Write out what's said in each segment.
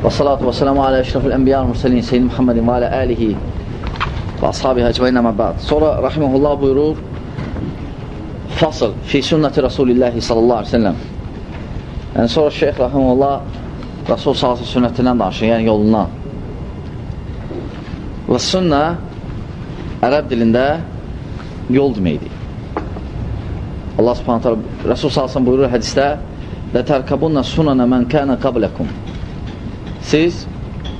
Və salatu və selamu alə əşrafil ənbiya mürsəlin Seyyid Muhammedin və alə əlihi və ashabi həcbəyin əmə bəd. Sonra rahiməhullah buyurur fasıl fi sünnəti Rasulillahi sallallahu aleyhi ve sellem. Yəni sonra şeyh rahiməhullah Rasul sallallahu sünnətindən danışır, yəni yolundan. Və sünnə ərəb dilində yol deməkdir. Allah subhanətə Rasul sallallahu buyurur hədisdə Lətərkəbunna sunana mən kənə qabləkum siz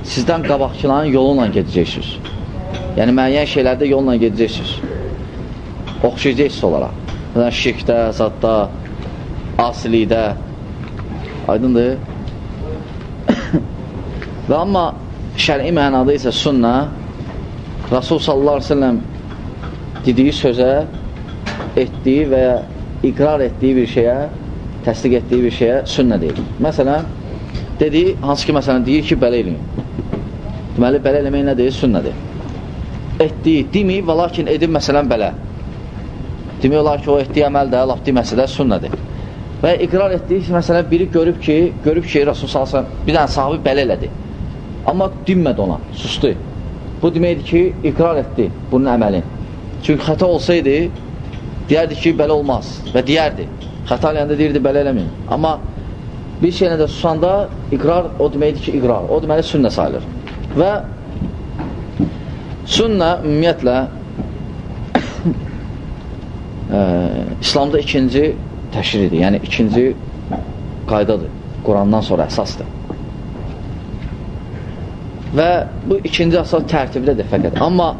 sizdən qabaqçıların yolunla gedəcəksiniz. Yəni, müəyyən şeylərdə yolla gedəcəksiniz. Oxşayacaqsınız olaraq. Məsələn, şirkdə, zadda, asilikdə. Aydındır. Və amma şəri mənada isə sünnə Rasul sallallahu aleyhi ve sellem dediyi sözə etdiyi və ya iqrar etdiyi bir şeyə, təsdiq etdiyi bir şeyə sünnə deyil. Məsələn, Dedi, hansı ki, məsələn, deyir ki, belə eləyin. Deməli, belə eləmək nədir? Sünnədir. Etdiyi, deməyib və lakin edib, məsələn, belə. Demək olar ki, o etdiyi əməl də, laf deməsə də sünnədir. Və iqrar etdiyi məsələn, biri görüb ki, görüb ki, Rasul salsan, bir dənə sahibi belə elədi. Amma dinmədi ona, sustu. Bu deməkdir ki, iqrar etdi bunun əməlin. Çünki xəta olsaydı, deyərdi ki, belə olmaz və deyərdi. Xəta eləyəndə deyirdi, belə eləməyin. Amma bir şeylə də susanda iqrar o deməkdir ki, iqrar. O deməli sünnə sayılır. Və sünnə ümumiyyətlə ə, İslamda ikinci təşridir, yəni ikinci qaydadır. Qurandan sonra əsasdır. Və bu ikinci əsas tərtibdədir fəqət. Amma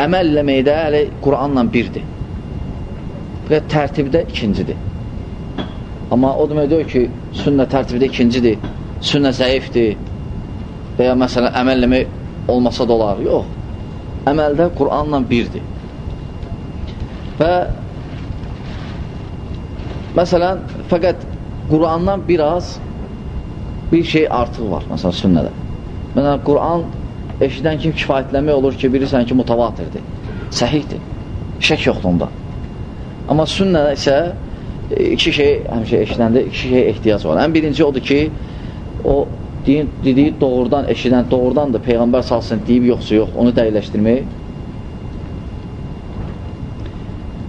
əməl eləməkdə hələ Quranla birdir. Fəqət tərtibdə ikincidir. Amma o demək deyil ki, sünnə tərtibdə ikincidir, sünnə zəifdir və ya məsələn, əməlləmək olmasa da olar. Yox, əməldə Quranla birdir. Və məsələn, fəqət Qurandan biraz bir şey artıq var, məsələn, sünnədə. Məsələn, Quran eşidən kim kifayətlənmək olur ki, bilirsən ki, mutavatirdir, səhihdir, şək yoxdur onda. Amma sünnədə isə iki şey həmişə eşidəndə iki şey ehtiyac var. Ən birinci odur ki, o deyin, dediyi doğrudan eşidən, doğrudan da Peyğəmbər salsın deyib yoxsa yox, onu dəyiləşdirmək.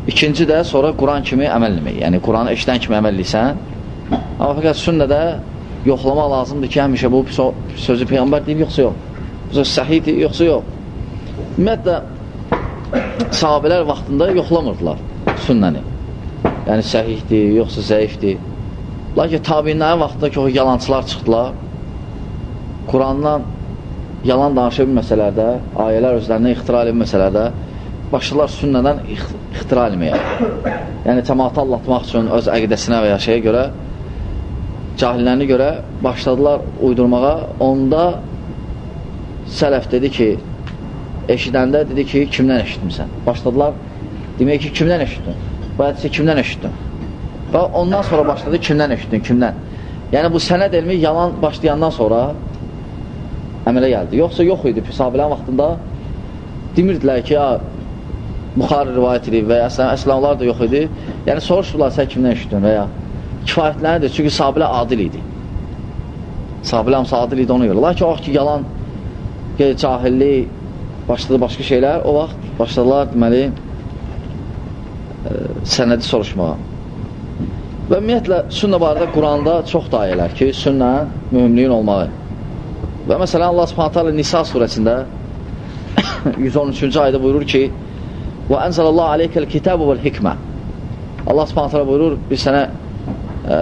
İkinci də sonra Quran kimi əməlləmək. Yəni, Quranı eşidən kimi əməlliysən. Amma fəqət sünnədə yoxlamaq lazımdır ki, həmişə bu sözü Peyğəmbər deyib yoxsa yox. Bu söz səhiydir, yoxsa yox. Ümumiyyətlə, sahabələr vaxtında yoxlamırdılar sünnəni yəni səhihdir, yoxsa zəifdir. Lakin tabinlərin vaxtında ki, o yalancılar çıxdılar, Qurandan yalan danışa bilməsələrdə, ayələr özlərindən ixtira bilməsələrdə, başladılar sünnədən ixtira eləməyə. Yəni, cəmatı allatmaq üçün öz əqidəsinə və ya şeyə görə, cahillərini görə başladılar uydurmağa. Onda sələf dedi ki, eşidəndə dedi ki, kimdən eşitmirsən? Başladılar, demək ki, kimdən eşitdin? Bu hədisi kimdən eşitdin? Və ondan sonra başladı, kimdən eşitdin, kimdən? Yəni, bu sənəd elmi yalan başlayandan sonra əmələ gəldi. Yoxsa yox idi, sahabilən vaxtında demirdilər ki, ya, Buxarı rivayət edib və ya əslamlar da yox idi. Yəni, soruşdular, sən kimdən eşitdin və ya kifayətlənirdir, çünki sahabilə adil idi. Sahabilə hamısı adil idi ona görə. Lakin o vaxt ki, yalan, cahillik, başladı başqa şeylər, o vaxt başladılar, deməli, sənədi soruşmağa. Və ümumiyyətlə, sünnə barədə Quranda çox da ayələr ki, sünnə mühümliyin olmağı. Və məsələn, Allah subhanətə alə Nisa surəsində 113-cü ayda buyurur ki, ənzəlallahu aleykəl kitəbu vəl hikmə Allah subhanətə alə buyurur, biz sənə e,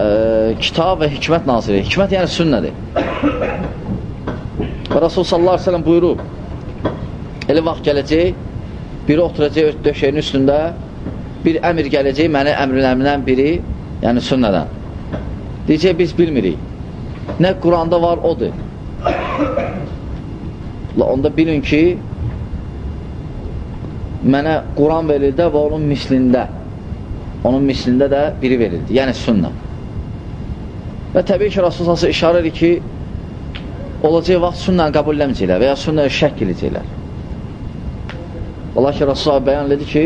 kitab və hikmət naziri. Hikmət yəni sünnədir. Və Rasul sallallahu aleyhi ve sellem buyurur, elə vaxt gələcək, biri oturacaq döşəyin üstündə bir əmr gələcək, məni əmrlərimdən biri, yəni sünnədən. Deyəcək, biz bilmirik. Nə Quranda var, odur. Onda bilin ki, mənə Quran verildi və onun mislində, onun mislində də biri verildi, yəni sünnə. Və təbii ki, Rasulullah işarə edir ki, olacaq vaxt sünnəni qəbulləməcəklər və ya sünnəni şəkk edəcəklər. Ola ki, Rasulullah bəyan edir ki,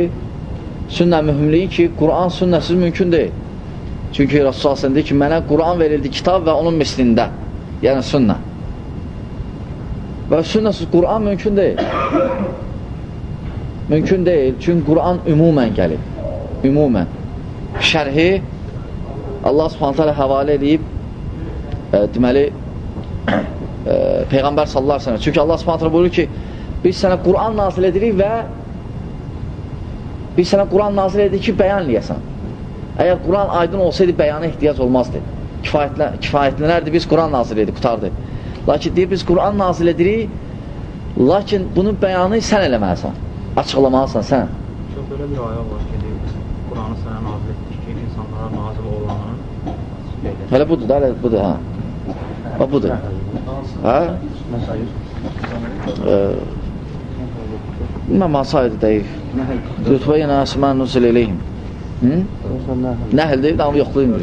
sünnə mühümliyi ki, Quran sünnəsiz mümkün deyil. Çünki Rasulullah deyir ki, mənə Quran verildi kitab və onun mislində, yəni sünnə. Və sünnəsiz Quran mümkün deyil. Mümkün deyil. Çünki Quran ümumən gəlib. Ümumən. Şərhi Allah subhanətə alə həvalə edib e, deməli e, Peyğəmbər sallallahu aleyhi ve sellem. Çünki Allah subhanətə buyurur ki biz sənə Quran nazil edirik və biz sənə Quran nazil edirik ki, bəyan eləyəsən. Əgər Quran aydın olsaydı bəyana ehtiyac olmazdı. Kifayətlən, kifayətlənərdi, biz Quran nazil edirik, qutardı. Lakin deyir, biz Quran nazil edirik, lakin bunun bəyanı sən eləməlisən, açıqlamalısan sən. Çox belə bir ayə var ki, deyir, Quranı sənə nazil etdik ki, insanlara nazil olanın belə. Hələ budur da, hələ budur, ha. Ha, budur. Ha? Bilməm, hansı ayədir deyir. Lütfə yenə əsmən nüzül eləyim. Nəhl deyib, amma yoxlayın.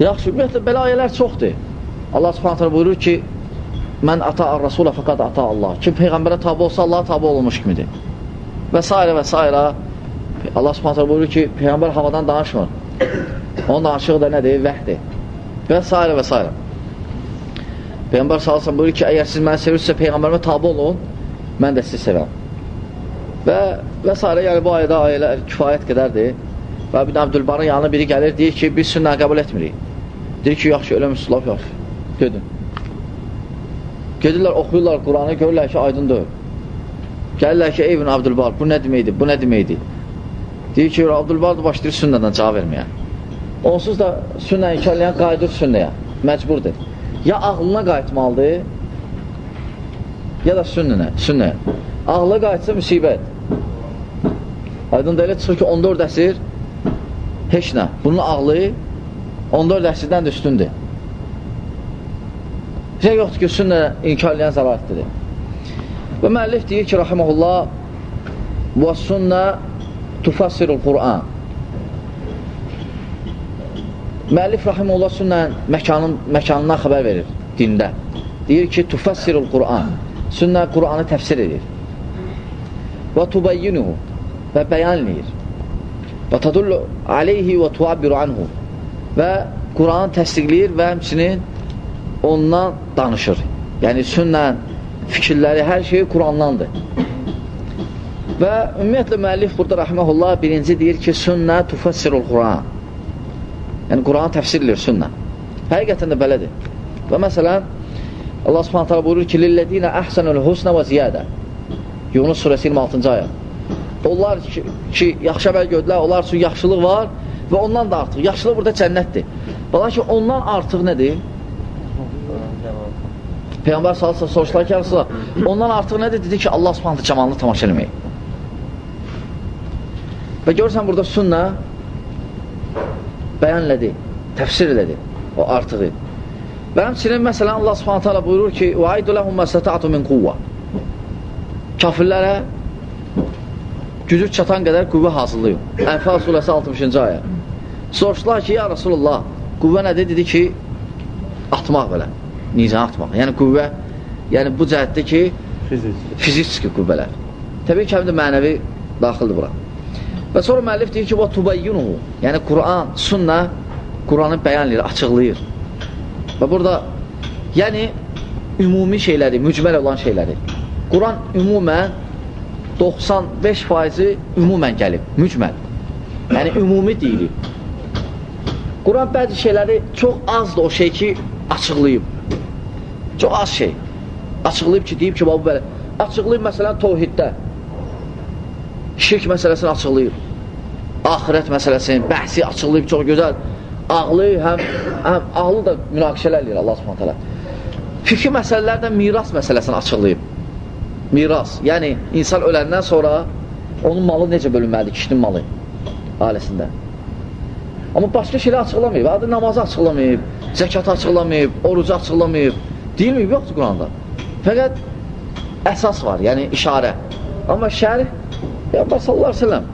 Yaxşı, ümumiyyətlə, belə ayələr çoxdur. Allah subhanətlə buyurur ki, mən ata ar-rasulə fəqad ata Allah. Kim Peyğəmbərə tabi olsa, Allah tabi olmuş kimidir. Və s. və s. Allah subhanətlə buyurur ki, Peyğəmbər havadan danışmır. Onun danışığı da nədir? Vəhdir. Və s. və s. Peyğəmbər sallallahu buyurur ki, əgər siz məni sevirsə, Peyğəmbərimə tabi olun, mən də sizi sevəm. Və və s. yəni bu ayədə ayələr kifayət qədərdir. Və bir Abdülbarın yanına biri gəlir, deyir ki, biz sünnə qəbul etmirik. Deyir ki, yaxşı, ölə müsülaf, yaxşı. Gedin. Gedirlər, oxuyurlar Quranı, görürlər ki, aydındır. Gəlirlər ki, ey ibn Abdülbar, bu nə deməkdir, bu nə deməkdir? Deyir ki, Abdülbar da başlayır sünnədən cavab verməyə. Onsuz da sünnə inkərləyən qayıdır sünnəyə, məcburdur. Ya ağlına qayıtmalıdır, ya da sünnənə, sünnəyə. Ağlı qayıtsa müsibət. Aydın da elə çıxır ki, 14 əsir heç nə. Bunun ağlı 14 əsrdən də üstündür. Şey yoxdur ki, sünnə inkar eləyən zəlalətdir. Və müəllif deyir ki, rahiməhullah, və sünnə tufassirul Qur'an. Müəllif rahiməhullah sünnə məkanın, məkanından xəbər verir dində. Deyir ki, tufassirul Qur'an. Sünnə Qur'anı təfsir edir. Və tubayyinuhu və bəyan eləyir. Və tadullu aleyhi və tuabbiru anhu və Quranı təsdiqləyir və həmçinin ondan danışır. Yəni sünnə fikirləri, hər şey Qurandandır. Və ümumiyyətlə müəllif burada rəhməhullah birinci deyir ki, sünnə tufassirul Quran. Yəni Quranı təfsir edir sünnə. Həqiqətən də belədir. Və məsələn Allah Subhanahu taala buyurur ki, "Lillezina ahsanul husna və ziyadə." Yunus surəsi 26-cı ayə. Onlar ki, ki yaxşı əməl gördülər, onlar üçün yaxşılıq var və ondan da artıq. Yaxşılıq burada cənnətdir. Lakin ondan artıq nədir? Peyğəmbər salsa soruşlar ki, Rasulullah, ondan artıq nədir? Dedi ki, Allah subhanətə camalını tamaşa eləmək. Və görürsən, burada sünnə bəyan elədi, təfsir elədi o artığı. Və həmçinin, məsələn, Allah subhanətə alə buyurur ki, وَعَيْدُ لَهُمْ مَسَتَعْتُ مِنْ قُوَّةِ Kafirlərə gücü çatan qədər qüvvə hazırlayın. Ənfal surəsi 60-cı ayə. Soruşdular ki, ya Rasulullah, qüvvə nədir? Dedi ki, atmaq belə nizam atmaq. Yəni qüvvə, yəni bu cəhətdə ki, fiziki qüvvələr. Təbii ki, həm də mənəvi daxildir bura. Və sonra müəllif deyir ki, və tubayyunuhu, yəni Quran, sünnə Quranı bəyan edir, açıqlayır. Və burada, yəni ümumi şeyləri, mücməl olan şeyləri. Quran ümumən 95 faizi ümumən gəlib, mücməl. Yəni ümumi deyilir. Quran bəzi şeyləri çox azdır o şey ki, açıqlayıb. Çox az şey. Açıqlayıb ki, deyib ki, bu belə. Açıqlayıb məsələn tohiddə. Şirk məsələsini açıqlayıb. Ahirət məsələsini, bəhsi açıqlayıb çox gözəl. Ağlı həm, həm ağlı da münaqişələr eləyir Allah Subhanahu taala. Fikri məsələlərdə miras məsələsini açıqlayıb. Miras, yəni insan öləndən sonra onun malı necə bölünməlidir, kişinin malı ailəsində. Amma başqa şeylər açıqlamayıb. Adı namazı açıqlamayıb, zəkatı açıqlamayıb, orucu açıqlamayıb. Deyilməyib, yoxdur Quranda. Fəqət əsas var, yəni işarə. Amma şərh, Peyğəmbər sallallahu əleyhi və səlləm.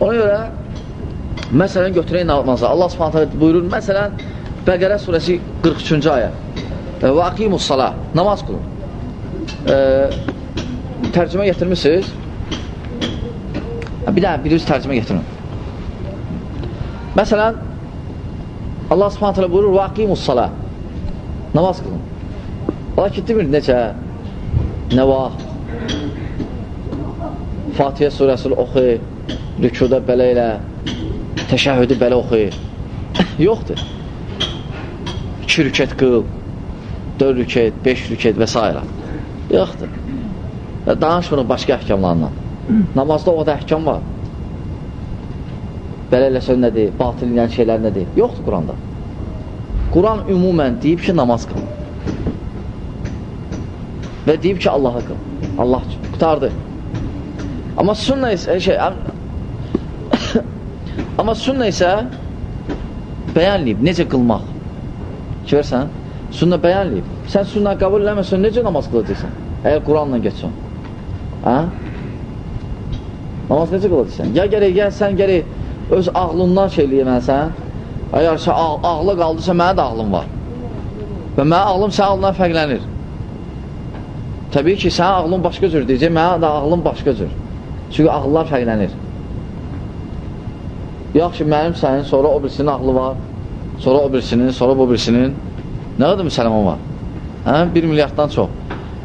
Ona görə məsələn götürək namazı. Allah Subhanahu buyurur, məsələn Bəqərə surəsi 43-cü ayə. Və aqimus salah, namaz qılın. E, tərcümə gətirmisiniz? Bir daha biriniz tərcümə gətirin. Məsələn Allah Subhanahu buyurur, və aqimus salah. Namaz qılın. Lakin demir necə, nə vaxt, Fatihə surəsini oxu, rükuda belə elə, təşəhüdü belə oxu. Yoxdur. 2 rükət qıl, 4 rükət, 5 rükət və s. Yoxdur. Danışmırıq başqa əhkamlarından. Namazda o da əhkam var. Belə eləsən nədir, batil eləyən şeylər nədir? Yoxdur Quranda. Quran ümumən deyib ki, namaz qıl. Və deyib ki, Allaha qıl. Allah. Qutardı. Amma sünnə isə şey, amma sünnə isə bəyanlayıb necə qılmaq. Görsən, sünnə bəyanlayıb. Sən sünnə qəbul eləməsən necə namaz qılacaqsan? Əgər Quranla getsən. Hə? Namaz necə qılacaqsan? Ya gərək, ya sən gərək öz ağlından şey eləyəməsən. Əgər sən ağ ağlı qaldısa, mənə də ağlım var. Və mənim ağlım sən ağlından fərqlənir. Təbii ki, sənin ağlın başqa cür deyəcək, mənim də ağlım başqa cür. Çünki ağıllar fərqlənir. Yaxşı, mənim sənin, sonra o birisinin ağlı var, sonra o birisinin, sonra bu birisinin. Nə qədər müsəlman var? Hə? 1 milyarddan çox.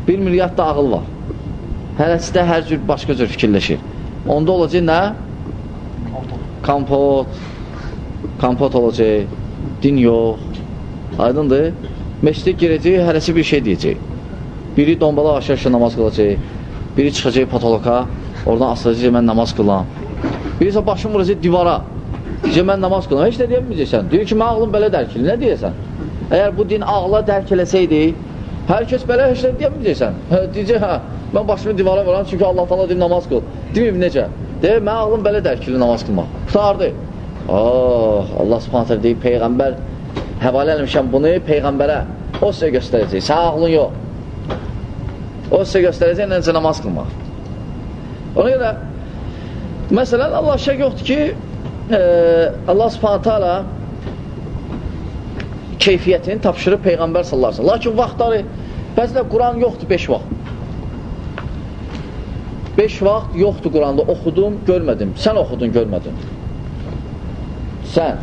1 milyard da ağıl var. Hərəsi də hər cür başqa cür fikirləşir. Onda olacaq nə? Kampot, kampot olacaq, din yox. Aydındır? Meşdə girəcək, hərəsi bir şey deyəcək. Biri dombala aşağı-aşağı namaz qılacaq, biri çıxacaq patoloka, Oradan asılacaq, mən namaz qılam. Birisi başım vuracaq divara. Deyəcək, mən namaz qılam. Heç də deyəməyəcəksən. Deyir ki, mən ağlım belə dərk edir. Nə deyəsən? Əgər bu din ağla dərk eləsəydi, hər kəs belə heç də deyəməyəcəksən. Hə, deyəcək, hə, mən başımı divara vuram, çünki Allah tala deyir, namaz qıl. Deməyib necə? Deyir, mən ağlım belə dərk edir namaz qılmaq. Qutardı. Oh, Allah subhanətə deyir, Peyğəmbər həvalə eləmişəm bunu Peyğəmbərə. O sizə göstərəcək. Sən ağlın yox. O sizə göstərəcək necə namaz qılmaq. Ona görə, məsələn, Allah şək yoxdur ki, e, Allah subhanətə alə keyfiyyətini tapşırıb Peyğəmbər sallarsa. Lakin vaxtları, bəzilə Quran yoxdur 5 vaxt. 5 vaxt yoxdur Quranda, oxudum, görmədim. Sən oxudun, görmədin. Sən.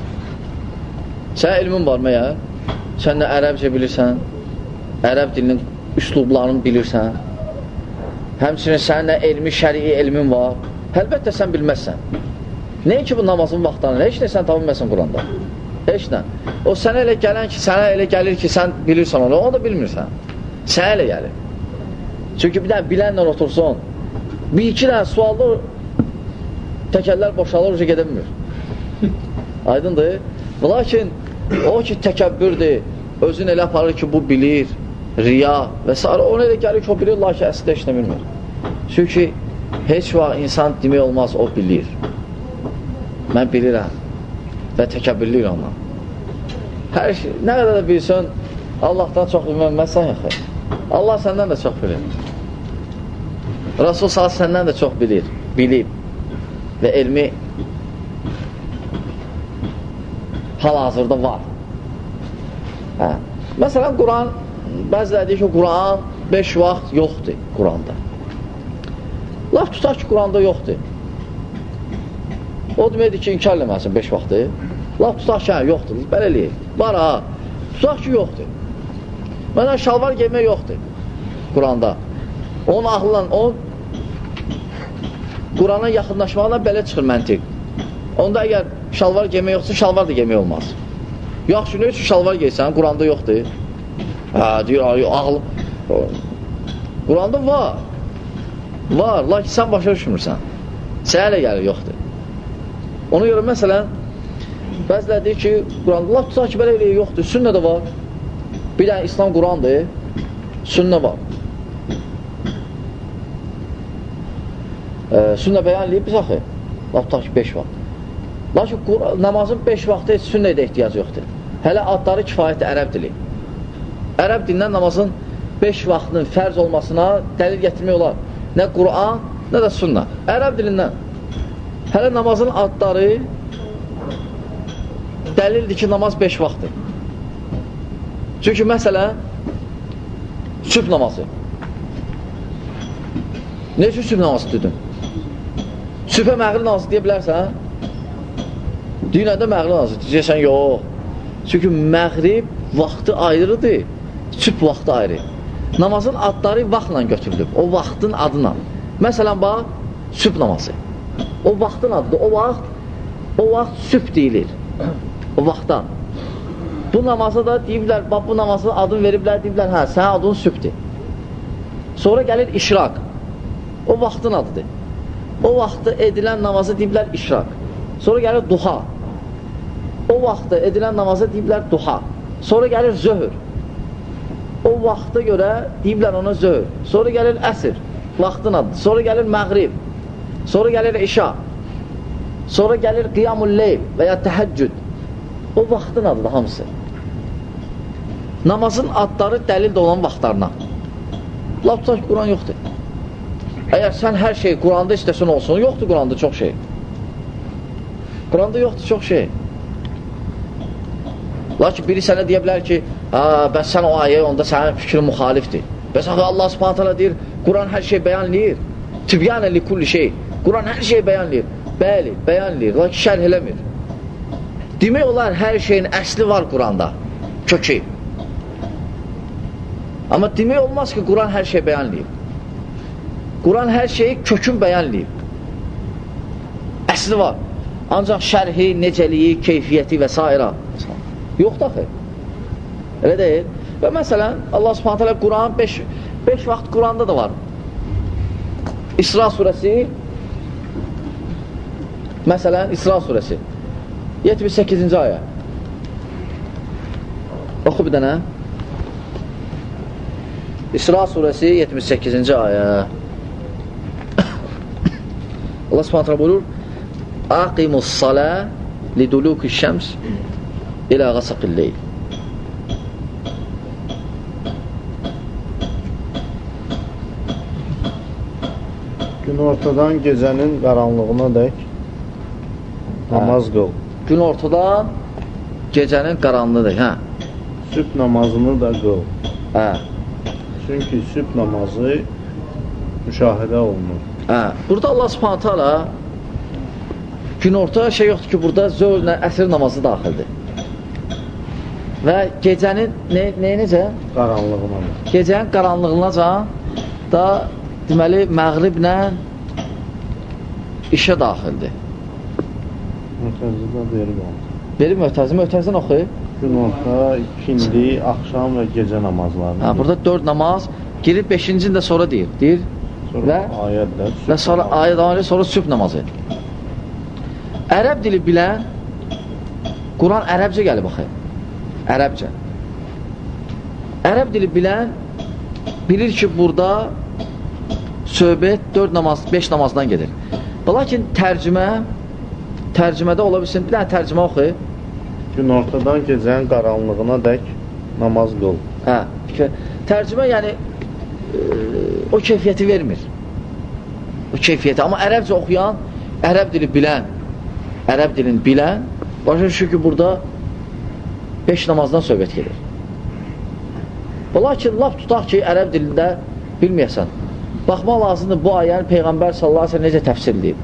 Sən elmin var məyər? Sən də ərəbcə bilirsən, ərəb dilinin üslublarını bilirsən. Həmçinin sənin də elmi, şərii elmin var. Əlbəttə sən bilməzsən. Nəyin ki, bu namazın vaxtlarını, heç nə sən tapılməsən Quranda. Heç nə. O sənə elə gələn ki, sənə elə gəlir ki, sən bilirsən onu, onu da bilmirsən. Sənə elə gəlir. Çünki bir dənə bilənlə otursun, bir iki dənə sualda təkəllər boşalır, uca gedə bilmir. Aydındır. Lakin o ki, təkəbbürdür, özün elə aparır ki, bu bilir, riya və s. Ona elə gəlir ki, o bilir, lakin əslində nə bilmir. Çünki heç vaxt insan demək olmaz, o bilir. Mən bilirəm və təkəbbürlüyür ondan. Hər şey, nə qədər də bilsən, Allahdan çox bilməməzsən yaxı. Allah səndən də çox bilir. Rasul sağ səndən də çox bilir, bilib və elmi hal-hazırda var. Hə. Məsələn, Quran bəziləri deyir ki, Quran 5 vaxt yoxdur Quranda. Laf tutaq ki, Quranda yoxdur. O deməkdir ki, inkar eləməsin 5 vaxtı. Laf tutaq ki, hə, yoxdur. Belə eləyək. Var ha. Tutaq ki, yoxdur. Mənə şalvar geymək yoxdur Quranda. Onun ağlılan, o Qurana yaxınlaşmaqla belə çıxır məntiq. Onda əgər şalvar geymək yoxsa, şalvar da geymək olmaz. Yaxşı, nə üçün şalvar geysən? Quranda yoxdur. Hə, deyir, ağıl. Quranda var. Var, lakin sən başa düşmürsən. Sənə elə gəlir, yoxdur. Ona görə, məsələn, bəzilər deyir ki, Quranda, laf tutaq ki, belə eləyir, yoxdur. Sünnə də var. Bir dənə İslam Qurandır, sünnə var. E, sünnə bəyan eləyib biz axı. Laf tutaq ki, 5 vaxt. Lakin namazın 5 vaxtı heç sünnəyə də ehtiyac yoxdur. Hələ adları kifayətdir ərəb dili. Ərəb dilindən namazın 5 vaxtının fərz olmasına dəlil gətirmək olar. Nə Quran, nə də sünnə. Ərəb dilindən. Hələ namazın adları dəlildir ki, namaz 5 vaxtdır. Çünki məsələn, sübh namazı. Ne üçün sübh namazı dedin? Sübhə məğrib namazı deyə bilərsən? Dünyada məğrib namazı deyəcəksən, yox. Çünki məğrib vaxtı ayrıdır sübh vaxtı ayrı. namazın adları vaxtla götürülüb. O vaxtın adına. Məsələn, bax, süb namazı. O vaxtın adıdır. O vaxt, o vaxt süb deyilir. O vaxtdan. Bu namaza da deyiblər, bax, bu namazın adını veriblər, deyiblər, hə, sənin adın sübdir. Sonra gəlir işraq. O vaxtın adıdır. O vaxtda edilən namazı deyiblər işraq. Sonra gəlir duha. O vaxtda edilən namazı deyiblər duha. Sonra gəlir zöhr. O vaxta görə deyiblər ona zöhr. Sonra gəlir əsr. Vaxtın adı. Sonra gəlir məğrib. Sonra gəlir işa. Sonra gəlir qiyamul leyl və ya təhəccüd. O vaxtın adıdır hamısı. Namazın adları dəlil olan vaxtlarına. Laf tutaq Quran yoxdur. Əgər sən hər şey Quranda istəsən olsun, yoxdur Quranda çox şey. Quranda yoxdur çox şey. Lakin biri sənə deyə bilər ki, bəs sən o ayə onda sənin fikrin müxalifdir. Bəs axı Allah subhanətələ deyir, Quran hər şey bəyanlayır. Tibyanə li kulli şey. Quran hər şey bəyanlayır. Bəli, bəyanlayır, lakin şərh eləmir. Demək olar, hər şeyin əsli var Quranda, kökü. Amma demək olmaz ki, Quran hər şey bəyanlayır. Quran hər şeyi kökün bəyanlayır. Əsli var. Ancaq şərhi, necəliyi, keyfiyyəti və s. Yoxdur axı. Elə deyil. Və məsələn, Allah subhanət hələ Quran 5 vaxt Quranda da var. İsra surəsi Məsələn, İsra surəsi 78-ci ayə Oxu bir dənə İsra surəsi 78-ci ayə Allah subhanət hələ buyurur Aqimus salə liduluki şəms ilə qasaqil leyl Günortadan gecənin qaranlığına dək namaz qıl. Gün ortadan gecənin qaranlığıdır, hə. Sübh namazını da qıl. Hə. Çünki sübh namazı müşahidə olunur. Hə. Burada Allah Subhanahu taala günorta şey yoxdur ki, burada zöhrlə əsr namazı daxildir. Və gecənin ne, neyə necə? Qaranlığına. Gecənin qaranlığınaca da deməli məğriblə işə daxildir. Möhtəzədə verib onu. Biri möhtəzi, möhtəzin oxu. Günorta, ikindi, axşam və gecə namazlarını. Hə, burada 4 namaz girib 5-cini də sonra deyir. Deyir sonra və ayətlər. Və sonra ayə sonra sübh namazı. Ərəb dili bilən Quran ərəbcə gəlib axı. Ərəbcə. Ərəb dili bilən bilir ki, burada söhbət 4 namaz, 5 namazdan gedir. Lakin tərcümə tərcümədə ola bilsin. Bir dənə tərcümə oxu. Günortadan gecənin qaranlığına dək namaz qıl. Hə. Tərcümə yəni o keyfiyyəti vermir. O keyfiyyəti. Amma ərəbcə oxuyan, ərəb dili bilən, ərəb dilini bilən, başa düşür ki, burada 5 namazdan söhbət gedir. Lakin laf tutaq ki, ərəb dilində bilməyəsən. Baxmaq lazımdır bu ayəni Peyğəmbər sallallahu aleyhi necə təfsir edib.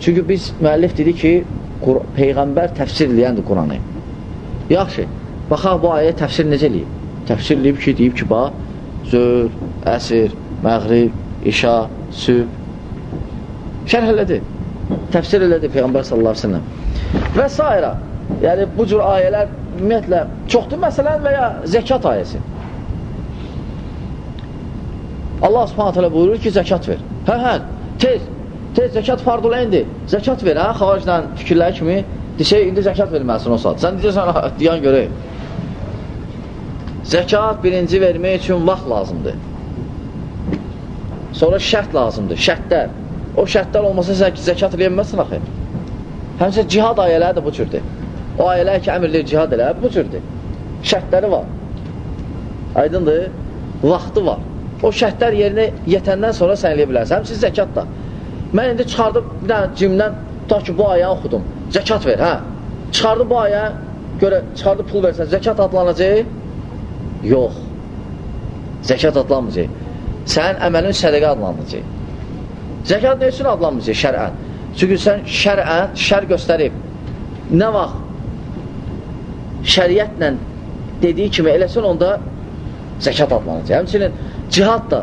Çünki biz müəllif dedi ki, Peyğəmbər təfsir eləyəndir Quranı. Yaxşı, baxaq bu ayə təfsir necə eləyib? Təfsir eləyib ki, deyib ki, bax, zöhr, əsr, məğrib, işa, süb. Şərh elədi. Təfsir elədi Peyğəmbər sallallahu aleyhi ve sellem. Və s. Yəni, bu cür ayələr ümumiyyətlə çoxdur məsələn və ya zəkat ayəsi. Allah subhanət hələ buyurur ki, zəkat ver. Hə, hə, tez, tez zəkat fardul indi. Zəkat ver, hə, xavariclə fikirlər kimi. Desək, indi zəkat verməlisin o saat. Sən deyirsən, deyən görək. Zəkat birinci vermək üçün vaxt lazımdır. Sonra şərt lazımdır, şərtlər. O şərtlər olmasa sən zəkat eləyəməzsin axı. Həmsə cihad ayələri də bu cürdür. O ayələr ki, əmirlir cihad elə, bu cürdür. Şərtləri var. Aydındır? Vaxtı var. O şərtlər yerinə yetəndən sonra sən eləyə bilərsən. Həmçin zəkat da. Mən indi çıxardım bir dənə cimdən, tutaq ki, bu ayə oxudum. Zəkat ver, hə? Çıxardı bu ayə, görə, çıxardı pul versən, zəkat adlanacaq? Yox. Zəkat adlanmayacaq. Sənin əməlin sədəqə adlanacaq. Zəkat nə üçün adlanmayacaq şərən? Çünki sən şərən, şər göstərib. Nə vaxt şəriətlə dediyi kimi eləsən onda zəkat adlanacaq. Həmçinin cihad da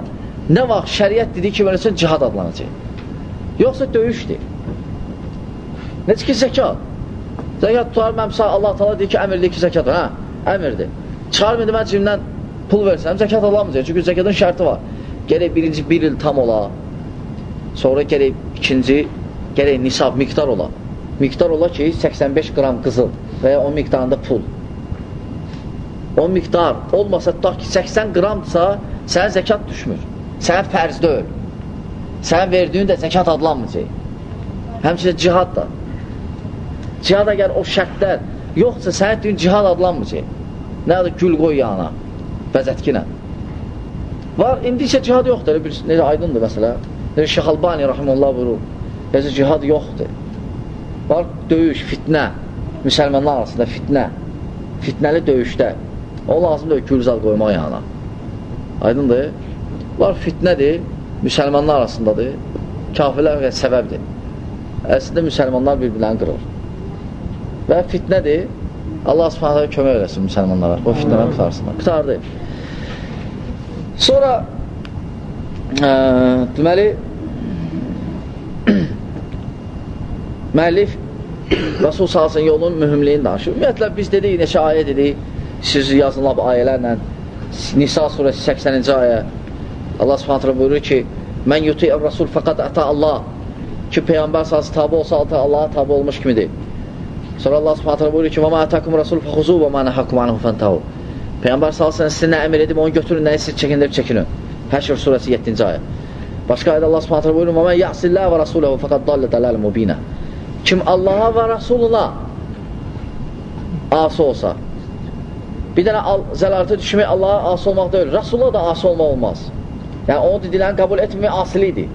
nə vaxt şəriət dediyi kimi eləsin, cihad adlanacaq. Yoxsa döyüşdür. Necə ki, zəkat. Zəkat tutar, mən misal Allah tala deyir ki, əmirdir ki, zəkat. Hə, əmirdir. Çıxarım indi mən cibimdən pul versəm, zəkat alamayacaq. Çünki zəkatın şərti var. Gərək birinci bir il tam ola, sonra gərək ikinci, gərək nisab, miqdar ola. Miqdar ola ki, 85 qram qızıl və ya o miqdarında pul. O miqdar olmasa, tutaq ki, 80 qramdırsa, sənə zəkat düşmür. Sənə fərz deyil. Sənə verdiyin də zəkat adlanmayacaq. Həmçinin cihad da. Cihad əgər o şərtlər yoxsa sənə deyin cihad adlanmayacaq. Nədir? Gül qoy yana. Bəzətkinə. Var, indi isə cihad yoxdur. Bir, necə aydındır məsələ. Necə Şeyx Albani rahimullah buyurur. Necə cihad yoxdur. Var, döyüş, fitnə. Müsəlmanlar arasında fitnə. Fitnəli döyüşdə. O lazımdır gülzal qoymaq yana. Aydındır. Var, fitnədir. Müsəlmanlar arasındadır. Kafirlər səbəbdir. Əslində müsəlmanlar bir-birlərini qırır. Və fitnədir. Allah subhanətə kömək eləsin müsəlmanlara. O fitnədən qutarsınlar. Qutardı. Sonra ə, deməli müəllif Rasul salsın yolun mühümliyini danışır. Ümumiyyətlə biz dedik, neçə ayə dedik, siz yazın lab ayələrlə Nisa surəsi 80-ci ayə Allah subhanətlə buyurur ki Mən yuti'ir Rasul fəqat əta Allah ki, Peyğəmbər salsı tabi olsa Allaha tabi olmuş kimidir. Sonra Allah Subhanahu buyurur ki: "Və ma atakum rasul fakhuzu və ma nahakum anhu fantahu." Peyğəmbər sallallahu sizə nə əmr edib onu götürün, nəyi siz çəkindirib çəkinin. Həşr surəsi 7-ci ayə. Başqa ayədə Allah Subhanahu buyurur: "Və men ya'sillah və rasulahu faqad dalla dalalan mubina." Kim Allaha və Rasuluna asa olsa, bir dənə zəlarətə düşmək Allaha asa olmaq deyil, Rasula da asa olmaq olmaz. Yəni onun dediklərini qəbul etmək asilidir.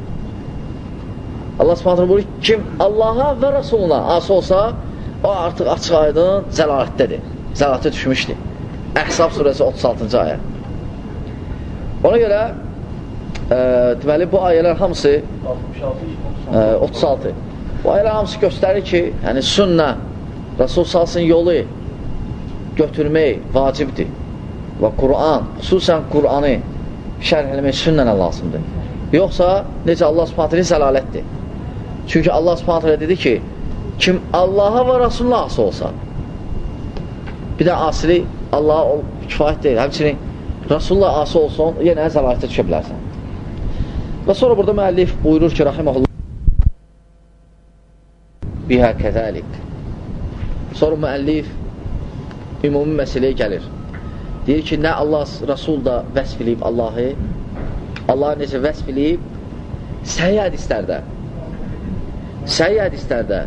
Allah Subhanahu buyurur: "Kim Allaha və Rasuluna asa olsa, o artıq açıq aydın zəlalətdədir. Zəlalətə düşmüşdür. Əhsab surəsi 36-cı ayə. Ona görə e, deməli, bu ayələr hamısı e, 36. Bu ayələr hamısı göstərir ki, yəni sünnə, Rasul salsın yolu götürmək vacibdir. Və Quran, xüsusən Quranı şərh eləmək sünnənə lazımdır. Yoxsa, necə Allah subhanətinin zəlalətdir. Çünki Allah subhanətlə dedi ki, kim Allaha və Rasulullah ası olsa, bir də asili Allaha kifayət deyil. Həmçinin Rasulullah ası olsun, yenə zəlalətə düşə bilərsən. Və sonra burada müəllif buyurur ki, rahiməhullah, bihə kəzəlik. Sonra müəllif ümumi məsələyə gəlir. Deyir ki, nə Allah Rasul da vəsf eləyib Allahı, Allah necə vəsf eləyib, səhiy hədislərdə, səhiy hədislərdə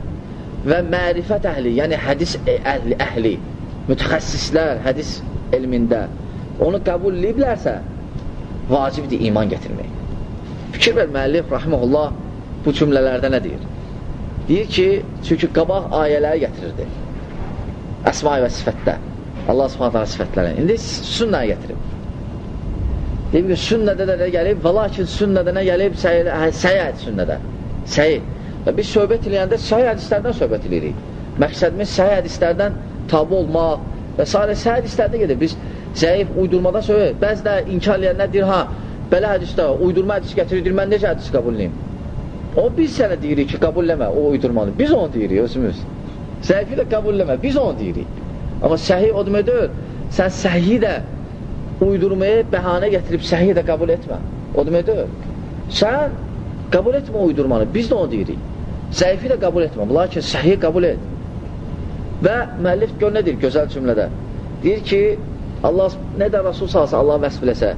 və mərifət əhli, yəni hədis əhli, əhli mütəxəssislər hədis elmində onu qəbul eləyiblərsə, vacibdir iman gətirmək. Fikir ver, müəllif, rahiməhullah, bu cümlələrdə nə deyir? Deyir ki, çünki qabaq ayələri gətirirdi. Əsma-i və sifətdə. Allah subhanətlə sifətləri. İndi sünnəyə gətirib. Deyib ki, sünnədə də nə gəlib? Və lakin sünnədə nə gəlib? Səyyət sünnədə. Səyi. Və biz söhbət eləyəndə səhi hədislərdən söhbət eləyirik. Məqsədimiz səhi hədislərdən tabi olmaq və s. səhi hədislərdə gedir. Biz zəif, uydurmada söhbət. Bəzi də inkar eləyənlər deyir, ha, belə hədisdə, uydurma hədis gətirir, mən necə hədis qəbul edeyim? O biz sənə deyirik ki, qəbulləmə, o uydurmalı. Biz onu deyirik özümüz. Zəifi də qəbulləmə, biz onu deyirik. Amma səhi o demək deyil, sən səhi də uydurmaya bəhanə gətirib səhi də qəbul etmə. O demək deyil. Sən qəbul etmə uydurmanı, biz də onu deyirik. Zəifi də qəbul etmə, lakin səhi qəbul et. Və müəllif gör nə deyir gözəl cümlədə? Deyir ki, Allah nə də Rasul salsa Allah vəsf eləsə,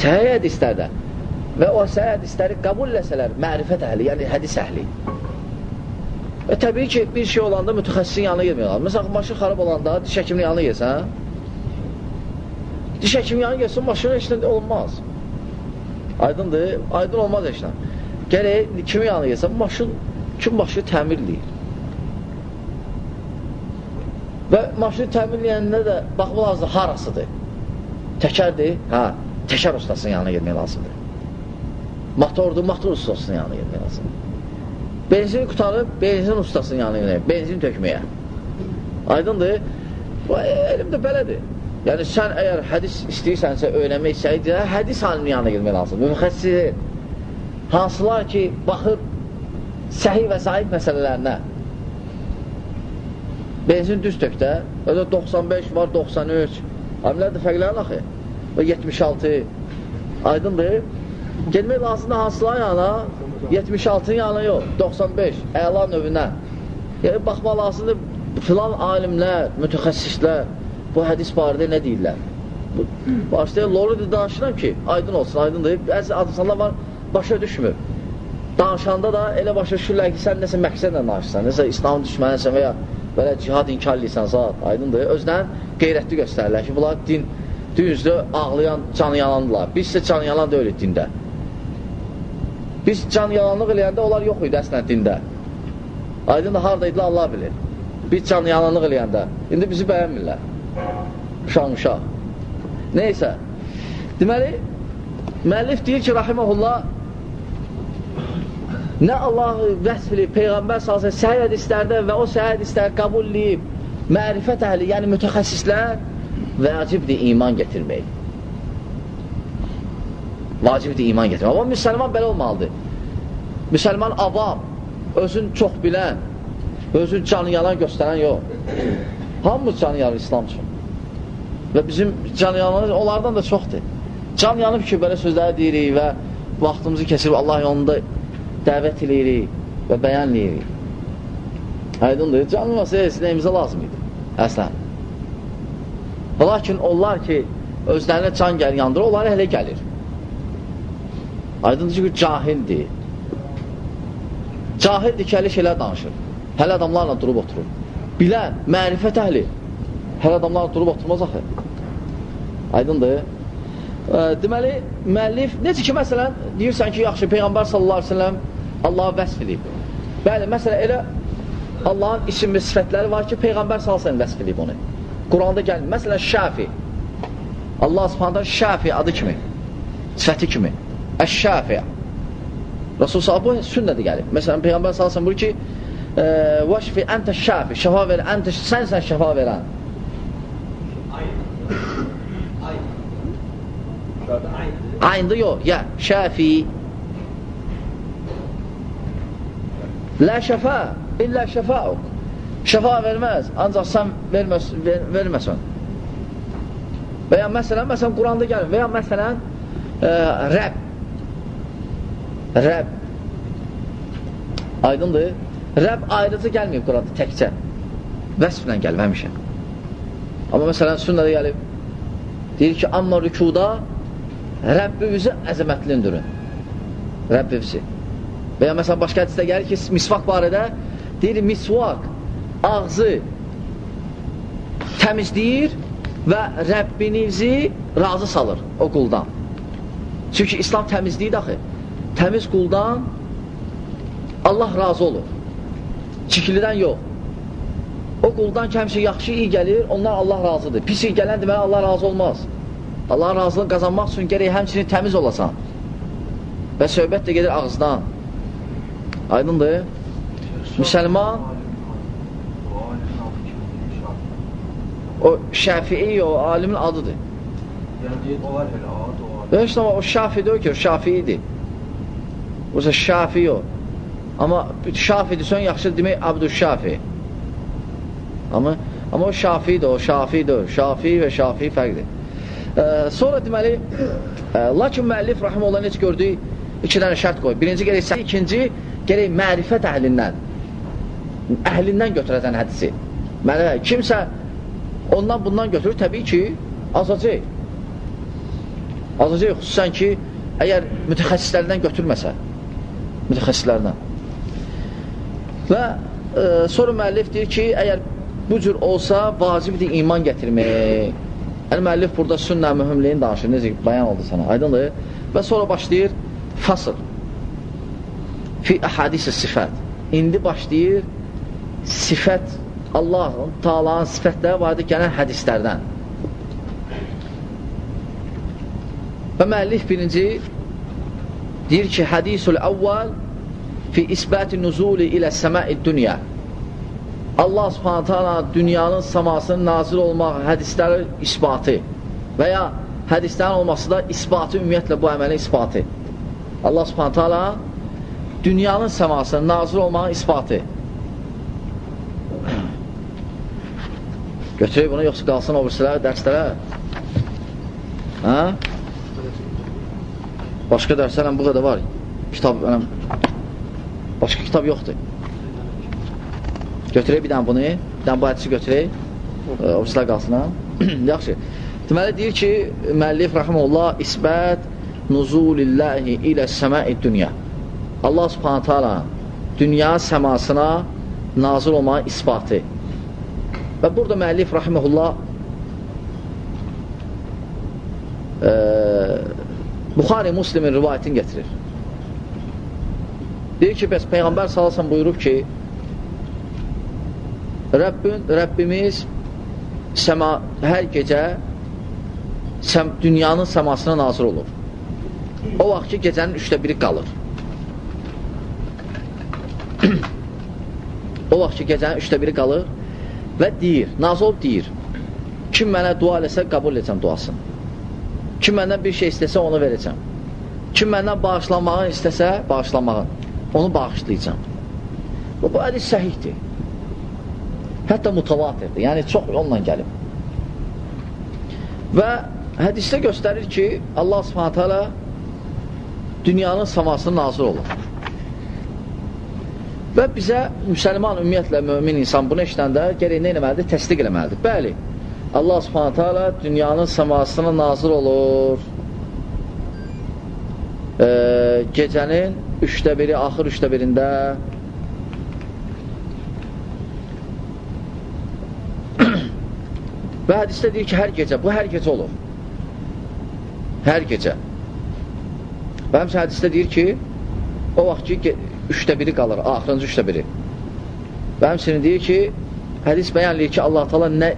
səhi hədislərdə və o səhi hədisləri qəbul eləsələr, mərifət əhli, yəni hədis əhli. Və təbii ki, bir şey olanda mütəxəssisin yanına girmiyorlar. Məsələn, maşın xarab olanda diş həkiminin yanına girsən, diş həkiminin yanına girsən, maşını heç olmaz. Aydındır, aydın olmaz heç nə. Gərək kimin yanına girsən, maşın, kim maşını təmirləyir. Və maşını təmirləyəndə də baxmaq lazımdır, harasıdır? Təkərdir, hə, təkər ustasının yanına girmək lazımdır. Motordur, motor ustasının yanına girmək lazımdır. Benzin qutarıb, benzin ustasının yanına girmək, benzin tökməyə. Aydındır? Bu elm də belədir. Yəni, sən əgər hədis istəyirsənsə, öyrənmək istəyirsə, hədis aliminin yanına girmək lazımdır. Müxəssir, hansılar ki, baxır səhih və sahib məsələlərinə. Benzin düz tökdə, ödə 95 var, 93. Amilər də fərqlərin axı. Və 76. Aydındır. Gelmək lazımdır hansılar yana? 76-nın yanına yox, 95. Əla növünə. Yəni, baxmaq lazımdır filan alimlər, mütəxəssislər bu hədis barədə nə deyirlər? Başlayır, lolu danışıram ki, aydın olsun, aydındır. Bəzi insanlar var, başa düşmür. Danışanda da elə başa düşürlər ki, sən nəsə məqsədlə danışırsan, nəsə İslam düşmənisən və ya belə cihad inkar edirsən zat, aydındır. Özdən qeyrətli göstərirlər ki, bunlar din, düzdür, ağlayan, canı yalandılar. Biz isə canı yalan öyle dində. Biz can yalanlıq eləyəndə onlar yox idi əslən dində. Aydın da haradaydılar Allah bilir. Biz can yalanlıq eləyəndə. İndi bizi bəyənmirlər. Uşaq-uşaq. Neysə. Deməli, müəllif deyir ki, rahiməhullah, nə Allah vəsf edib, Peyğəmbər salsın, səhər hədislərdə və o səhər hədislər qəbul edib, mərifət əhli, yəni mütəxəssislər vacibdir iman getirmək. Vacibdir iman getirmək. Amma müsəlman belə olmalıdır. Müsəlman avam, özün çox bilən, özün canı yalan göstərən yox. Hamımız canı yalan İslam üçün. Və bizim canı yalanımız onlardan da çoxdur. Can yanıb ki, belə sözləri deyirik və vaxtımızı keçirib Allah yolunda dəvət eləyirik və bəyan eləyirik. Aydındır. Canılması nəyimizə lazım idi. Əslən. Lakin onlar ki, özlərinə can gəlir, yandırır, onlara hələ gəlir. Aydındır ki, cahildir. Cahildir ki, hələ şeylər danışır. Hələ adamlarla durub oturur. Bilən, mərifət əhli hələ adamlarla durub oturmaz axı. Aydındır. Deməli, müəllif, necə ki, məsələn, deyirsən ki, yaxşı, Peyğəmbər sallallahu aleyhi ve sellem Allahı vəsf edib. Bəli, məsələn, elə Allahın isim və sifətləri var ki, Peyğəmbər sallallahu aleyhi ve sellem vəsf edib onu. Quranda gəlir. Məsələn, şəfi. Allah subhanədən şəfi adı kimi, sifəti kimi. Əş-şəfiə. Rasul sallallahu bu sünnədə gəlib. Məsələn, Peyğəmbər sallallahu buyur ki, "Vəşfi entə şəfi", şəfa ver, entə sənsən şəfa verən. Ayndı yox, ya, şəfi. La şəfa, illə şəfauk. Şəfa verməz, ancaq sən verməs, ver, verməsən. Və ya məsələn, məsələn, Quranda gəlir. Və ya məsələn, ə, Rəbb. Rəbb. Aydındır. Rəbb ayrıca gəlməyib Quranda təkcə. Vəsflə gəlib həmişə. Amma məsələn, sünnədə gəlib. Deyir ki, amma rükuda Rəbbimizi əzəmətlindirin. Rəbbimizi. Və ya məsələn, başqa hədisdə gəlir ki, misvaq barədə deyir, misvaq ağzı təmizləyir və Rəbbinizi razı salır o quldan. Çünki İslam təmizliyi daxı. Təmiz quldan Allah razı olur. Çikilidən yox. O quldan ki, həmişə yaxşı iyi gəlir, ondan Allah razıdır. Pis iyi gələn deməli Allah razı olmaz. Allah razılığını qazanmaq üçün gərək həmçinin təmiz olasan. Və söhbət də gedir ağızdan. Aydındır? Müsəlman o şəfii o alimin adıdır. Heç amma o şafi deyil ki, o şafiidir. O şafi o. Amma şafi desən yaxşı demək Abdüşşafi. Amma amma o şafidir, o şafidir. Şafi və şafi fərqdir. Sonra deməli, e, lakin müəllif rahimehullah necə gördü? İki dənə şərt qoy. Birinci gərək sən, ikinci gərək mərifət əhlindən əhlindən götürəsən hədisi. Mənə kimsə ondan bundan götürür, təbii ki, azacaq. Azacaq xüsusən ki, əgər mütəxəssislərdən götürməsə, mütəxəssislərdən. Və e, sonra müəllif deyir ki, əgər bu cür olsa, vacibdir iman gətirmək. Yəni, müəllif burada sünnə mühümliyini danışır, necə bayan oldu sana, aydındır. Və sonra başlayır fasıl. Fi əhadisi sifət. İndi başlayır sifət, Allahın, Taala'nın sifətləri barədə gələn hədislərdən. Və müəllif birinci deyir ki, hədisul əvvəl fi isbəti nuzuli ilə səmai dünya. Allah subhanətə ala dünyanın samasının nazil olmaq hədisləri isbatı və ya hədislərin olması da isbatı ümumiyyətlə bu əməlin isbatı. Allah subhanətə ala dünyanın səmasının nazil olmağın isbatı. Götürək bunu, yoxsa qalsın o birisilər, dərslərə. Hə? Başqa dərslərlə bu qədər var. Kitab, ənəm, başqa kitab yoxdur. Götürək bir dənə bunu, bir dənə bu hədisi götürək, o birisilər qalsın, hə? Yaxşı. Deməli, deyir ki, müəllif rəhməlullah, isbət nuzulilləhi ilə səmai dünya. Allah subhanətə ala dünya səmasına nazil olmanın isbatı. Və burada müəllif rahiməhullah e, Buxari Muslimin rivayətini getirir. Deyir ki, bəs Peyğəmbər salasən buyurub ki, Rəbbin, Rəbbimiz səma, hər gecə səm, dünyanın səmasına nazır olur. O vaxt ki, gecənin üçdə biri qalır. o vaxt ki, gecənin üçdə biri qalır və deyir, nazı olub deyir, kim mənə dua eləsə, qəbul edəcəm duasını. Kim məndən bir şey istəsə, onu verəcəm. Kim məndən bağışlanmağı istəsə, bağışlanmağı, onu bağışlayacam. Bu, bu hədis səhihdir. Hətta mutavatirdir, yəni çox yolla gəlib. Və hədisdə göstərir ki, Allah subhanətə alə dünyanın samasına nazır olur. Və bizə müsəlman, ümumiyyətlə, mömin insan bunu eşidəndə gerək nə eləməlidir? Təsdiq eləməlidir. Bəli, Allah subhanətə alə dünyanın səmasına nazır olur. E, gecənin üçdə biri, axır üçdə birində və hədisdə deyir ki, hər gecə, bu hər gecə olur. Hər gecə. Və həmsə hədisdə deyir ki, o vaxt ki, üçdə biri qalır, axırıncı üçdə biri. Və həmsinin deyir ki, hədis bəyanlayır ki, Allah taala nə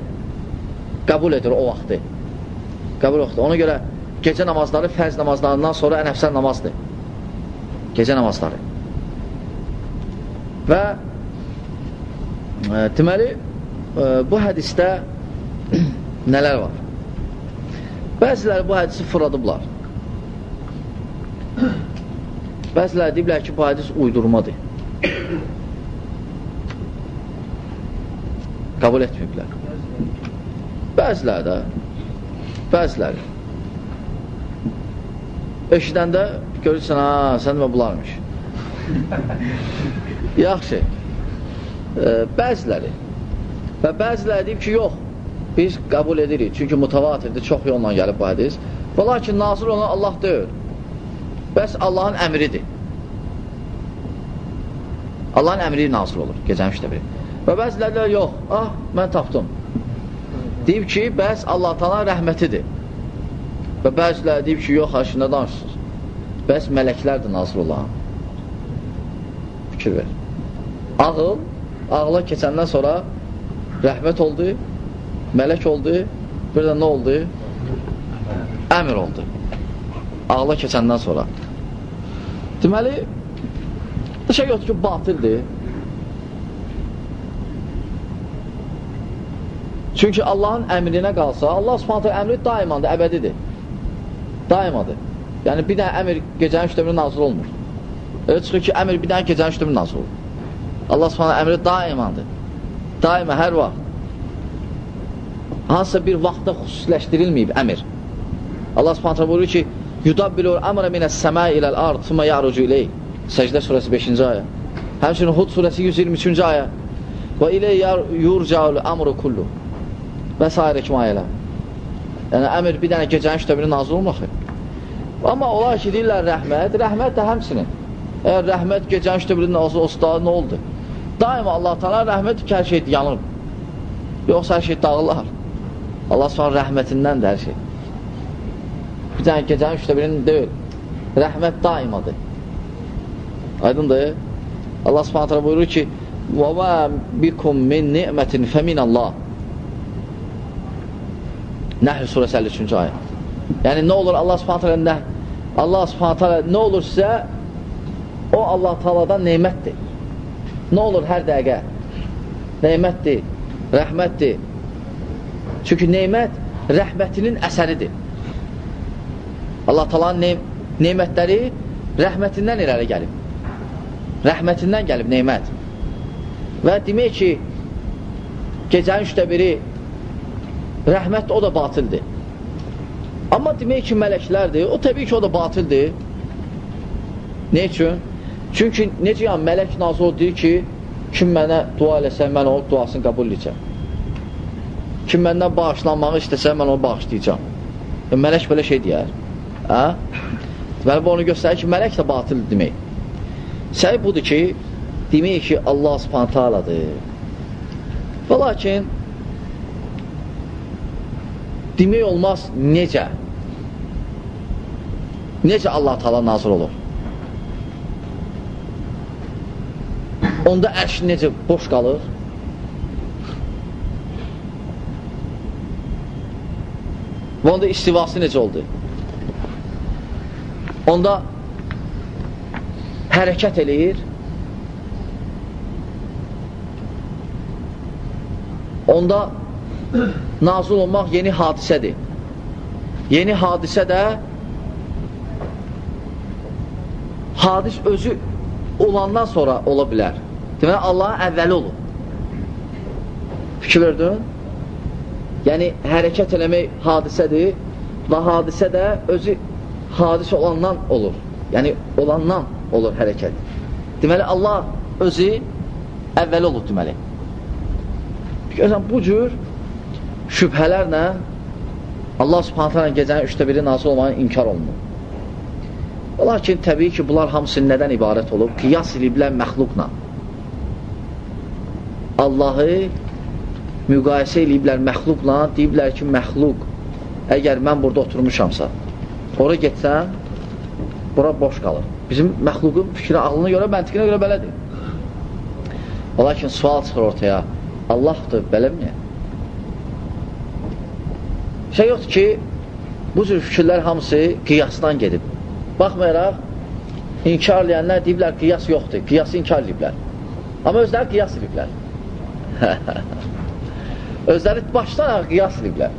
qəbul edir o vaxtı. Qəbul vaxtı. Ona görə gecə namazları fərz namazlarından sonra ən əfsər namazdır. Gecə namazları. Və e, deməli, e, bu hədisdə nələr var? Bəziləri bu hədisi fırladıblar. Bəziləri deyiblər ki, bu hədis uydurmadır. Qəbul etməyiblər. Bəziləri də, bəziləri. Eşidəndə görürsən, ha, sən demə bularmış. Yaxşı. Bəziləri. Və bəziləri deyib ki, yox, biz qəbul edirik. Çünki mutavatirdir, çox yolla gəlib bu hədis. Və lakin nazır olan Allah deyil. Bəs Allahın əmridir. Allahın əmri nazil olur, gecənin üçdə biri. Və bəzilərlə yox, ah, mən tapdım. Deyib ki, bəs Allah talan rəhmətidir. Və bəziləri deyib ki, yox, haşında danışsınız. Bəs mələklərdir nazil olan. Fikir ver. Ağıl, ağla keçəndən sonra rəhmət oldu, mələk oldu, bir də nə oldu? Əmr oldu. Ağla keçəndən sonra. Deməli, dışa yoxdur ki, batildir. Çünki Allahın əmrinə qalsa, Allah subhanətə əmri daimandır, əbədidir. Daimadır. Yəni, bir dənə əmr gecənin üçdə nazil olmur. Elə çıxır ki, əmr bir dənə gecənin üçdə nazil olur. Allah subhanətə əmri daimandır. Daima, hər vaxt. Hansısa bir vaxtda xüsusiləşdirilməyib əmr. Allah subhanətə buyurur ki, Yudabbilur əmrə minəs səmə iləl ard, summa ya'rucu ileyh. Səcdə surəsi 5-ci ayə. Həmçinin Hud surəsi 123-cü ayə. Və ilə yurcaul əmru kullu. Və s. kimi ayələr. Yəni, əmr bir dənə gecənin işdə biri nazil olmaq. Amma olar ki, deyirlər rəhmət, rəhmət də həmsinin. Əgər rəhmət gecənin işdə biri nazil olsa da nə oldu? Daima Allah taala rəhmət ki, hər şey yanır. Yoxsa hər şey dağılar. Allah sonra rəhmətindəndir hər şey. Bir dənə gecənin üçdə birinin deyil. Rəhmət daimadır. Aydındır. Allah subhanətlə buyurur ki, وَمَا بِكُمْ مِنْ نِعْمَةٍ فَمِنَ اللّٰهِ Nəhl surəsi 53-cü ayə. Yəni, nə olur Allah subhanətlə nə? Allah subhanətlə nə olur sizə? O Allah taladan neymətdir. Nə olur hər dəqiqə? Neymətdir, rəhmətdir. Çünki neymət rəhmətinin əsəridir. Allah talanın ne neymətləri rəhmətindən irəli gəlib. Rəhmətindən gəlib neymət. Və demək ki, gecənin üçdə biri rəhmət o da batildir. Amma demək ki, mələklərdir, o təbii ki, o da batildir. Ne üçün? Çünki necə yəni, mələk nazı o deyir ki, kim mənə dua eləsə, mən o duasını qəbul edəcəm. Kim məndən bağışlanmağı istəsə, mən onu bağışlayacam. E, mələk belə şey deyər. Hə? Deməli, bu onu göstərir ki, mələk də batil demək. Səbəb budur ki, demək ki, Allah subhanətə alədir. Və lakin, demək olmaz necə? Necə Allah taala nazır olur? Onda ərş necə boş qalır? Və onda istivası necə oldu? Onda hərəkət eləyir. Onda nazil olmaq yeni hadisədir. Yeni hadisə də hadis özü olandan sonra ola bilər. Deməli, Allahın əvvəli olur. Fikir verdin? Yəni, hərəkət eləmək hadisədir və hadisə də özü hadisə olandan olur. Yəni, olandan olur hərəkət. Deməli, Allah özü əvvəli olur deməli. Görürsən, bu cür şübhələrlə Allah subhanətlə gecənin üçdə biri nazil olmanın inkar olunur. Lakin təbii ki, bunlar hamısı nədən ibarət olub? Qiyas ediblər məxluqla. Allahı müqayisə ediblər məxluqla, deyiblər ki, məxluq, əgər mən burada oturmuşamsa, ora getsəm, bura boş qalır. Bizim məxluqun fikri, ağlına görə, məntiqinə görə belədir. Lakin sual çıxır ortaya, Allahdır, beləmi? Şey yoxdur ki, bu cür fikirlər hamısı qiyasdan gedib. Baxmayaraq, inkar edənlər deyiblər, qiyas yoxdur, qiyası inkar ediblər. Amma özləri qiyas ediblər. Özləri başdan qiyas ediblər.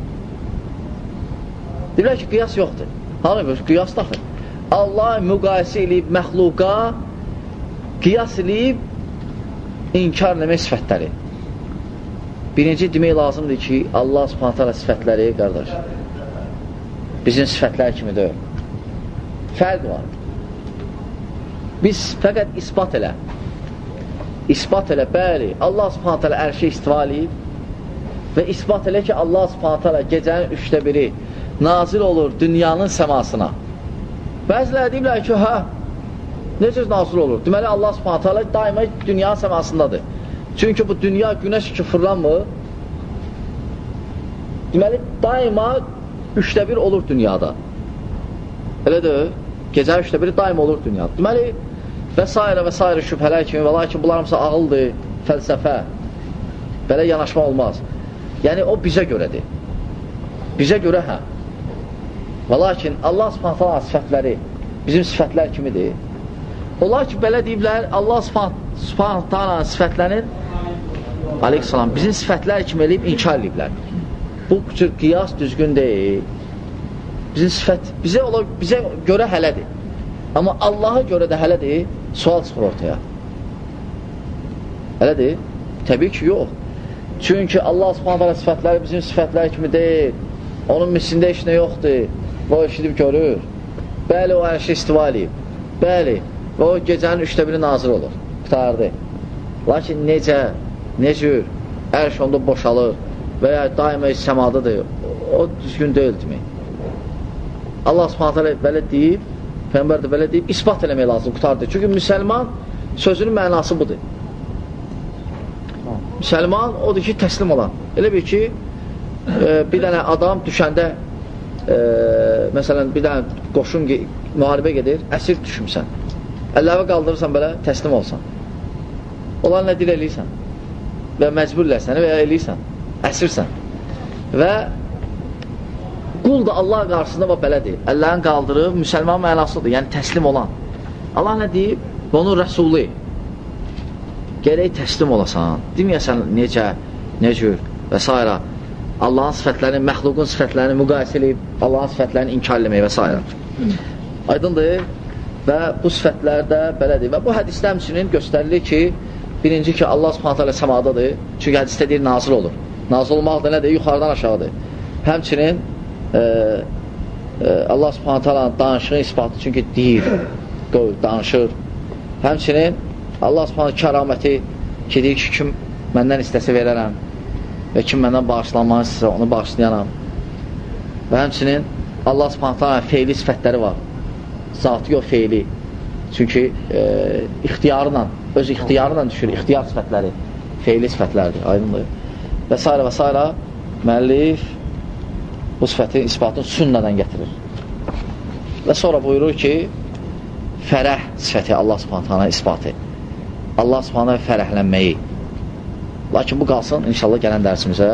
Deyirlər ki, qiyas yoxdur. Hanı qiyas daxil? Allah müqayisə edib məxluqa qiyas edib inkar eləmək sifətləri. Birinci demək lazımdır ki, Allah subhanət hələ sifətləri, qardaş, bizim sifətlər kimi deyil. Fərq var. Biz fəqət ispat elə. İspat elə, bəli, Allah subhanət hələ ərşə istiva edib, və ispat elə ki, Allah subhanət hələ gecənin üçdə biri nazil olur dünyanın səmasına. Bəziləri deyirlər ki, hə, necə nazil olur? Deməli, Allah subhanət hələ daima dünyanın səmasındadır. Çünki bu dünya günəş ki, fırlanmır. Deməli, daima üçdə bir olur dünyada. Elədir, gecə üçdə biri daim olur dünyada. Deməli, və s. və s. şübhələr kimi və lakin bunlar hamısı ağıldır, fəlsəfə. Belə yanaşma olmaz. Yəni, o bizə görədir. Bizə görə hə. Və lakin Allah subhanətələ sifətləri bizim sifətlər kimidir. Onlar ki, belə deyiblər, Allah subhanətələ sifətlərin aleyhissalam, bizim sifətlər kimi eləyib inkar ediblər. Bu cür qiyas düzgün deyil. Bizim sifət, bizə, ola, bizə görə hələdir. Amma Allaha görə də hələdir, sual çıxır ortaya. Hələdir? Təbii ki, yox. Çünki Allah subhanətələ sifətləri bizim sifətlər kimi deyil. Onun mislində heç nə yoxdur. Və o eşidib görür. Bəli, o hər şey istiva edib. Bəli, və o gecənin üçdə biri nazır olur. Qutardı. Lakin necə, necür, ərş onda boşalır və ya daima səmadadır. O düzgün deyil demək. Allah subhanətələ belə deyib, Peyğəmbər də belə deyib, ispat eləmək lazım, qutardı. Çünki müsəlman sözünün mənası budur. Müsəlman odur ki, təslim olan. Elə bir ki, e, bir dənə adam düşəndə, e, məsələn, bir dənə qoşun müharibə gedir, əsir düşmüsən. Əlləvə qaldırırsan belə, təslim olsan. Olan nə dil eləyirsən? Və məcburlər səni və ya eləyirsən. Əsirsən. Və qul da Allah qarşısında və belədir. Əllərini qaldırıb, müsəlman mənasıdır, yəni təslim olan. Allah nə deyib? Onun rəsuli. Gələk təslim olasan. Deməyəsən necə, nə cür və s. Allahın sifətlərini, məxluqun sifətlərini müqayisə edib, Allahın sifətlərini inkar eləmək və s. Aydındır və bu sifətlər də belədir. Və bu hədisdə həmçinin göstərilir ki, birinci ki, Allah subhanət hələ səmadadır. Çünki hədisdə deyir, nazil olur. Nazil olmaq da nədir? Yuxarıdan aşağıdır. Həmçinin e, e, Allah subhanət hələ danışığın isbatı, çünki deyir, danışır. Həmçinin Allah subhanət kəraməti ki, deyir ki, kim məndən istəsə verərəm və kim məndən bağışlanmaq istəsə, onu bağışlayanam. Və həmçinin Allah subhanətə feyli sifətləri var. Zatı yox, feyli. Çünki e, ixtiyarla, öz ixtiyarla düşür, ixtiyar sifətləri, feyli sifətlərdir, aydındır. Və s. və s. müəllif bu sifətin isbatını sünnədən gətirir. Və sonra buyurur ki, fərəh sifəti Allah subhanətə isbatı. Allah subhanətə fərəhlənməyi, Lakin bu qalsın, inşallah gələn dərsimizə